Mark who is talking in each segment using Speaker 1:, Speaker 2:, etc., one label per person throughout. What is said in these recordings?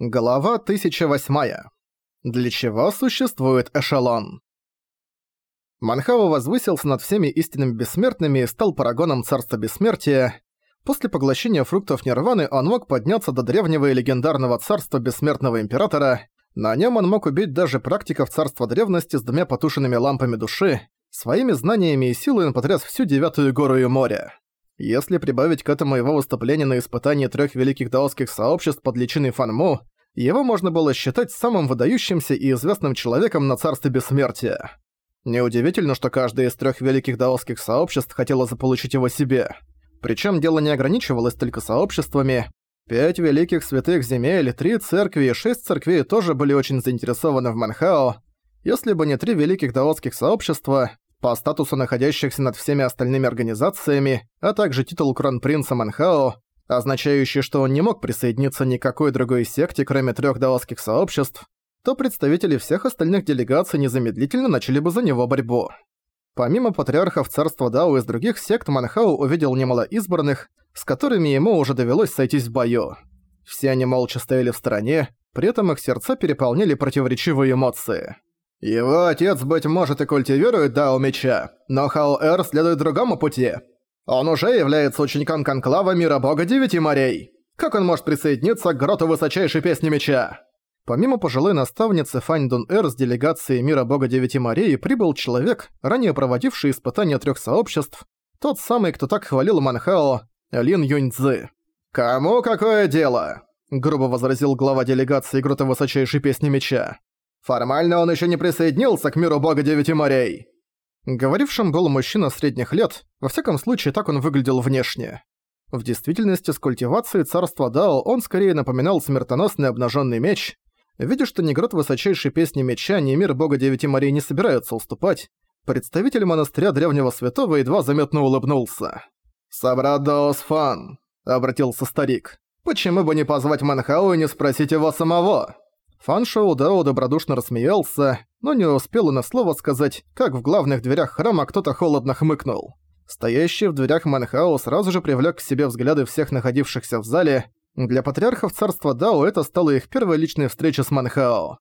Speaker 1: Глава 1008. Для чего существует эшелон? Манхао возвысился над всеми истинными бессмертными и стал парагоном царства бессмертия. После поглощения фруктов нирваны он мог подняться до древнего и легендарного царства бессмертного императора. На нем он мог убить даже практиков царства древности с двумя потушенными лампами души. Своими знаниями и силой он потряс всю девятую гору и море. Если прибавить к этому его выступление на испытании трех великих даосских сообществ под личиной Фанму, его можно было считать самым выдающимся и известным человеком на царстве бессмертия. Неудивительно, что каждое из трех великих даосских сообществ хотело заполучить его себе. Причем дело не ограничивалось только сообществами. Пять великих святых земель, три церкви и шесть церквей тоже были очень заинтересованы в Манхао. Если бы не три великих даосских сообщества, по статусу находящихся над всеми остальными организациями, а также титул кронпринца Манхао, означающий, что он не мог присоединиться ни к какой другой секте, кроме трех даосских сообществ, то представители всех остальных делегаций незамедлительно начали бы за него борьбу. Помимо патриархов царства Дао из других сект, Манхао увидел немало избранных, с которыми ему уже довелось сойтись в бою. Все они молча стояли в стороне, при этом их сердца переполнили противоречивые эмоции. Его отец, быть может, и культивирует Дао Меча, но Хао-Эр следует другому пути. Он уже является учеником Конклава Мира Бога Девяти Морей. Как он может присоединиться к гроту Высочайшей Песни Меча? Помимо пожилой наставницы Фань Дун Эр с делегацией Мира Бога Девяти Морей прибыл человек, ранее проводивший испытания трех сообществ, тот самый, кто так хвалил Манхао, Лин Юньцзы. «Кому какое дело?» – грубо возразил глава делегации Грота Высочайшей Песни Меча. Формально он еще не присоединился к миру бога Девяти морей. Говорившим был мужчина средних лет, во всяком случае так он выглядел внешне. В действительности с культивацией царства Дао он скорее напоминал смертоносный обнаженный меч. Видя, что ни грот высочайшей песни меча, ни мир бога Девяти морей не собираются уступать, представитель монастыря Древнего Святого едва заметно улыбнулся. «Собрат Даос Фан», — обратился старик. «Почему бы не позвать Манхау и не спросить его самого?» Фан Шоу Дао добродушно рассмеялся, но не успел и на слово сказать, как в главных дверях храма кто-то холодно хмыкнул. Стоящий в дверях Манхао сразу же привлек к себе взгляды всех находившихся в зале. Для патриархов царства Дао это стало их первой личной встречей с Манхао.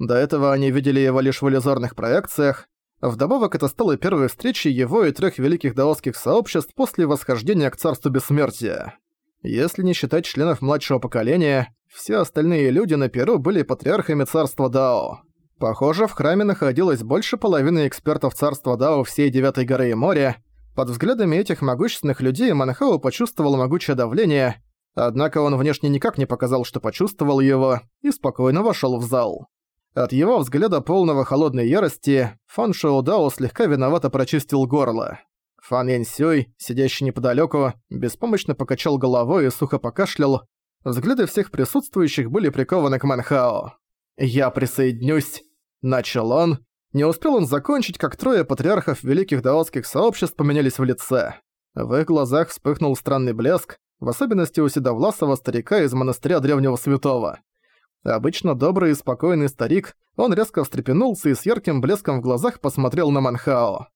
Speaker 1: До этого они видели его лишь в иллюзорных проекциях. Вдобавок это стало первой встречей его и трех великих даосских сообществ после восхождения к царству бессмертия. Если не считать членов младшего поколения, все остальные люди на Перу были патриархами царства Дао. Похоже, в храме находилось больше половины экспертов царства Дао всей Девятой горы и моря. Под взглядами этих могущественных людей Манхау почувствовал могучее давление, однако он внешне никак не показал, что почувствовал его, и спокойно вошел в зал. От его взгляда полного холодной ярости Фан Шоу Дао слегка виновато прочистил горло. Фан Янь Сюй, сидящий неподалеку, беспомощно покачал головой и сухо покашлял. Взгляды всех присутствующих были прикованы к Манхао. «Я присоединюсь», — начал он. Не успел он закончить, как трое патриархов великих даотских сообществ поменялись в лице. В их глазах вспыхнул странный блеск, в особенности у седовласого старика из монастыря Древнего Святого. Обычно добрый и спокойный старик, он резко встрепенулся и с ярким блеском в глазах посмотрел на Манхао.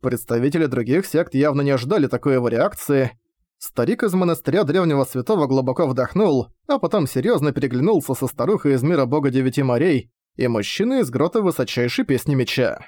Speaker 1: Представители других сект явно не ожидали такой его реакции. Старик из монастыря Древнего Святого глубоко вдохнул, а потом серьезно переглянулся со старухой из мира бога Девяти морей и мужчиной из грота Высочайшей Песни Меча.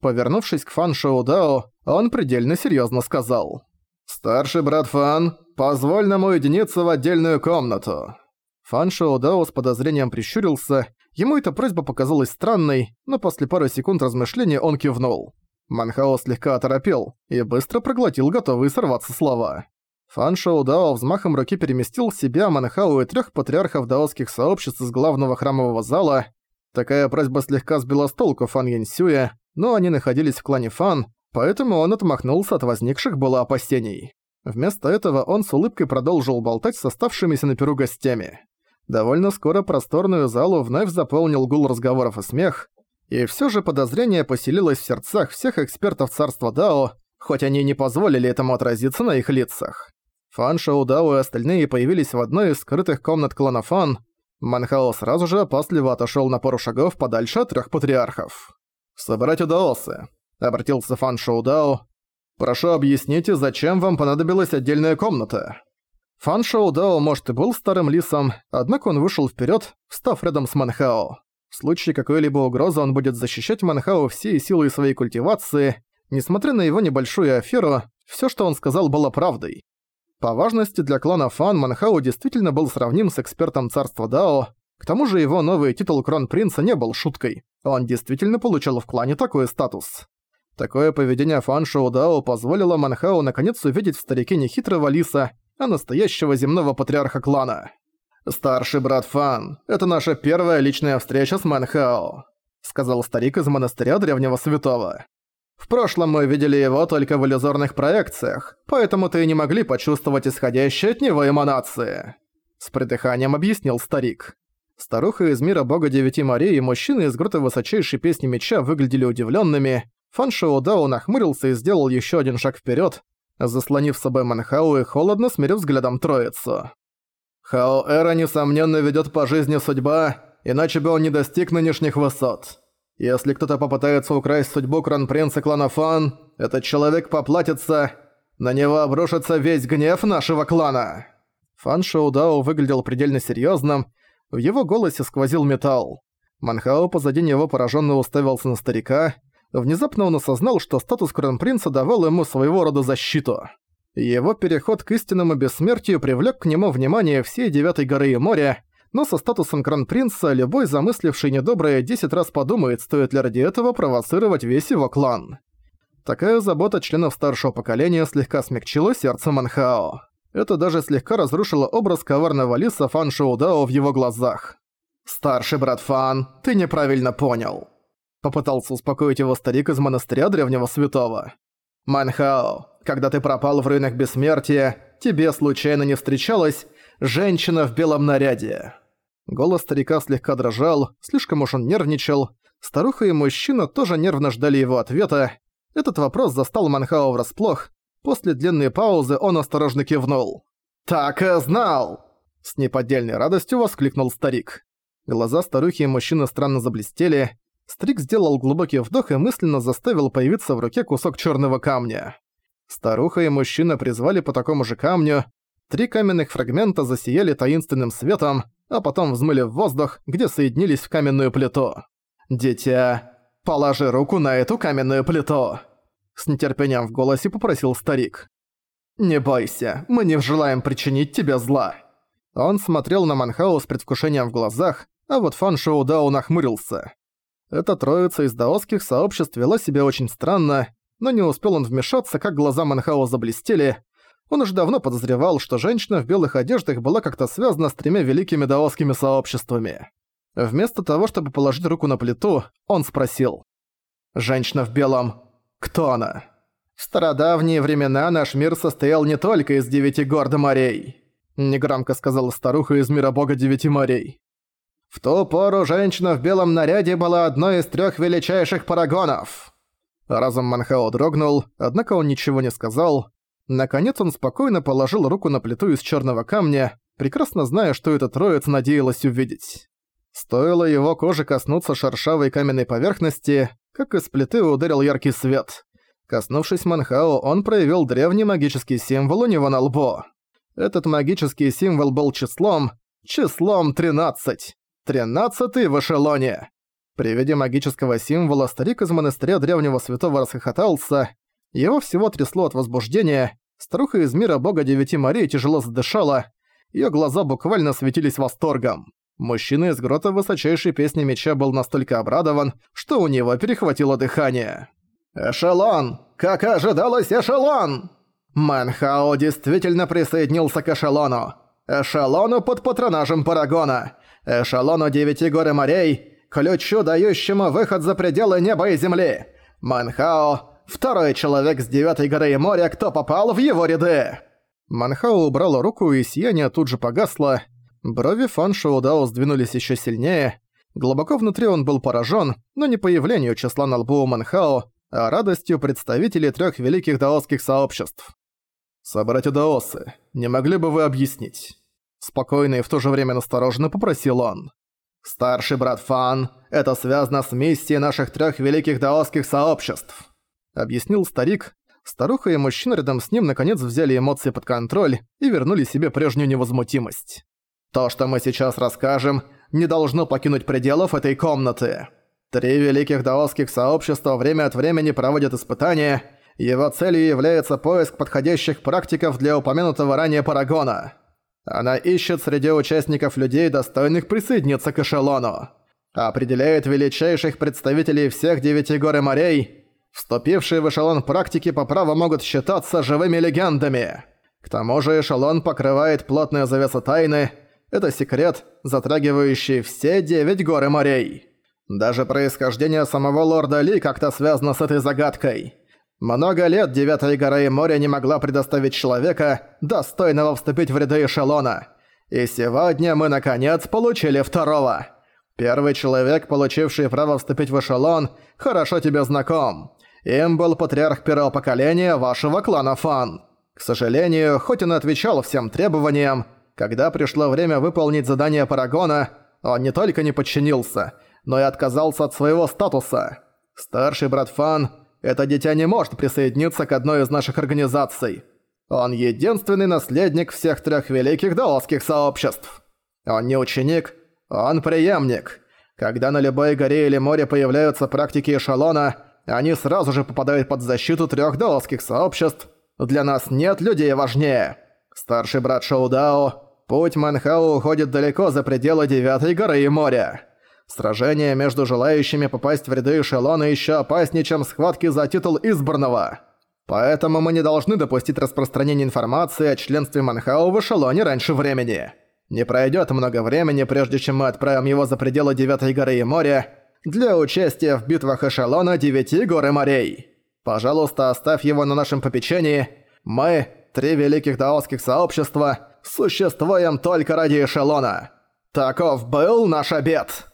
Speaker 1: Повернувшись к Фан Шоу Дао, он предельно серьезно сказал. «Старший брат Фан, позволь нам уединиться в отдельную комнату». Фан Шоу Дао с подозрением прищурился, ему эта просьба показалась странной, но после пары секунд размышления он кивнул. Манхао слегка оторопел и быстро проглотил готовые сорваться слова. Фан Шоу Дао взмахом руки переместил себя, Манхау и трех патриархов даосских сообществ из главного храмового зала. Такая просьба слегка сбила с толку Фан Яньсюя, но они находились в клане Фан, поэтому он отмахнулся от возникших было опасений. Вместо этого он с улыбкой продолжил болтать с оставшимися на перу гостями. Довольно скоро просторную залу вновь заполнил гул разговоров и смех, и все же подозрение поселилось в сердцах всех экспертов царства Дао, хоть они не позволили этому отразиться на их лицах. Фан Шоу Дао и остальные появились в одной из скрытых комнат клана Фан. Манхао сразу же опасливо отошел на пару шагов подальше от трех патриархов. «Собрать удаосы», — обратился Фан Шоу Дао. «Прошу объясните, зачем вам понадобилась отдельная комната?» Фан Шоу Дао, может, и был старым лисом, однако он вышел вперед, встав рядом с Манхао. В случае какой-либо угрозы он будет защищать Манхао всей силой своей культивации. Несмотря на его небольшую аферу, все, что он сказал, было правдой. По важности для клана Фан Манхао действительно был сравним с экспертом царства Дао, к тому же его новый титул Кронпринца не был шуткой. Он действительно получил в клане такой статус. Такое поведение Фан Шоу Дао позволило Манхао наконец увидеть в старике не хитрого лиса, а настоящего земного патриарха клана. «Старший брат Фан, это наша первая личная встреча с Манхао», сказал старик из монастыря Древнего Святого. «В прошлом мы видели его только в иллюзорных проекциях, поэтому-то и не могли почувствовать исходящие от него эманации», с придыханием объяснил старик. Старуха из мира бога Девяти морей и мужчина из грота высочайшей песни меча выглядели удивленными. Фан Шоу Дао нахмурился и сделал еще один шаг вперед, заслонив с собой Манхау и холодно смирив взглядом троицу. Хао Эра, несомненно, ведет по жизни судьба, иначе бы он не достиг нынешних высот. Если кто-то попытается украсть судьбу кронпринца клана Фан, этот человек поплатится, на него обрушится весь гнев нашего клана. Фан Шоу Дао выглядел предельно серьезным, в его голосе сквозил металл. Манхао позади него пораженно уставился на старика. Внезапно он осознал, что статус кронпринца давал ему своего рода защиту. Его переход к истинному бессмертию привлек к нему внимание всей Девятой горы и моря, но со статусом кронпринца любой замысливший недоброе десять раз подумает, стоит ли ради этого провоцировать весь его клан. Такая забота членов старшего поколения слегка смягчила сердце Манхао. Это даже слегка разрушило образ коварного лиса Фан Шоудао в его глазах. «Старший брат Фан, ты неправильно понял», — попытался успокоить его старик из монастыря Древнего Святого. «Манхао, когда ты пропал в руинах Бессмертия, тебе случайно не встречалась женщина в белом наряде?» Голос старика слегка дрожал, слишком уж он нервничал. Старуха и мужчина тоже нервно ждали его ответа. Этот вопрос застал Манхао врасплох, После длинной паузы он осторожно кивнул. «Так и знал!» С неподдельной радостью воскликнул старик. Глаза старухи и мужчины странно заблестели. Старик сделал глубокий вдох и мысленно заставил появиться в руке кусок черного камня. Старуха и мужчина призвали по такому же камню. Три каменных фрагмента засияли таинственным светом, а потом взмыли в воздух, где соединились в каменную плиту. «Дитя, положи руку на эту каменную плиту!» С нетерпением в голосе попросил старик. «Не бойся, мы не желаем причинить тебе зла». Он смотрел на Манхау с предвкушением в глазах, а вот Фан Шоу Дао нахмурился. Эта троица из даосских сообществ вела себя очень странно, но не успел он вмешаться, как глаза Манхао заблестели. Он уже давно подозревал, что женщина в белых одеждах была как-то связана с тремя великими даосскими сообществами. Вместо того, чтобы положить руку на плиту, он спросил. «Женщина в белом, кто она? В стародавние времена наш мир состоял не только из девяти гор до морей, негромко сказала старуха из мира бога девяти морей. В ту пору женщина в белом наряде была одной из трех величайших парагонов. Разом Манхао дрогнул, однако он ничего не сказал. Наконец он спокойно положил руку на плиту из черного камня, прекрасно зная, что эта троица надеялась увидеть. Стоило его коже коснуться шершавой каменной поверхности, как из плиты ударил яркий свет. Коснувшись Манхао, он проявил древний магический символ у него на лбу. Этот магический символ был числом... числом 13. Тринадцатый в эшелоне. При виде магического символа старик из монастыря древнего святого расхохотался. Его всего трясло от возбуждения. Старуха из мира бога девяти морей тяжело задышала. Её глаза буквально светились восторгом. Мужчина из грота высочайшей песни меча был настолько обрадован, что у него перехватило дыхание. «Эшелон! Как ожидалось, эшелон!» Манхао действительно присоединился к эшелону. Эшелону под патронажем Парагона. Эшелону Девяти гор и морей, ключу, дающему выход за пределы неба и земли. Манхао – второй человек с Девятой горы и моря, кто попал в его ряды. Манхао убрал руку, и сияние тут же погасло, Брови Фан Шоудао сдвинулись еще сильнее. Глубоко внутри он был поражен, но не появлению числа на лбу у Манхао, а радостью представителей трех великих даосских сообществ. «Собратья даосы, не могли бы вы объяснить?» Спокойно и в то же время настороженно попросил он. «Старший брат Фан, это связано с миссией наших трех великих даосских сообществ», объяснил старик. Старуха и мужчина рядом с ним наконец взяли эмоции под контроль и вернули себе прежнюю невозмутимость. То, что мы сейчас расскажем, не должно покинуть пределов этой комнаты. Три великих даосских сообщества время от времени проводят испытания. Его целью является поиск подходящих практиков для упомянутого ранее Парагона. Она ищет среди участников людей, достойных присоединиться к эшелону. Определяет величайших представителей всех девяти гор и морей. Вступившие в эшелон практики по праву могут считаться живыми легендами. К тому же эшелон покрывает плотная завеса тайны. Это секрет, затрагивающий все девять гор и морей. Даже происхождение самого лорда Ли как-то связано с этой загадкой. Много лет Девятая гора и море не могла предоставить человека, достойного вступить в ряды эшелона. И сегодня мы наконец получили второго. Первый человек, получивший право вступить в эшелон, хорошо тебе знаком. Им был патриарх первого поколения вашего клана Фан. К сожалению, хоть он отвечал всем требованиям, когда пришло время выполнить задание Парагона, он не только не подчинился – но и отказался от своего статуса. Старший брат Фан, это дитя не может присоединиться к одной из наших организаций. Он единственный наследник всех трех великих даосских сообществ. Он не ученик, он преемник. Когда на любой горе или море появляются практики эшелона, они сразу же попадают под защиту трех даосских сообществ. Для нас нет людей важнее. Старший брат Шоудао, путь Манхау уходит далеко за пределы Девятой горы и моря. Сражение между желающими попасть в ряды эшелона еще опаснее, чем схватки за титул избранного. Поэтому мы не должны допустить распространения информации о членстве Манхау в эшелоне раньше времени. Не пройдет много времени, прежде чем мы отправим его за пределы Девятой горы и моря для участия в битвах эшелона Девяти гор и морей. Пожалуйста, оставь его на нашем попечении. Мы, три великих даосских сообщества, существуем только ради эшелона. Таков был наш обед.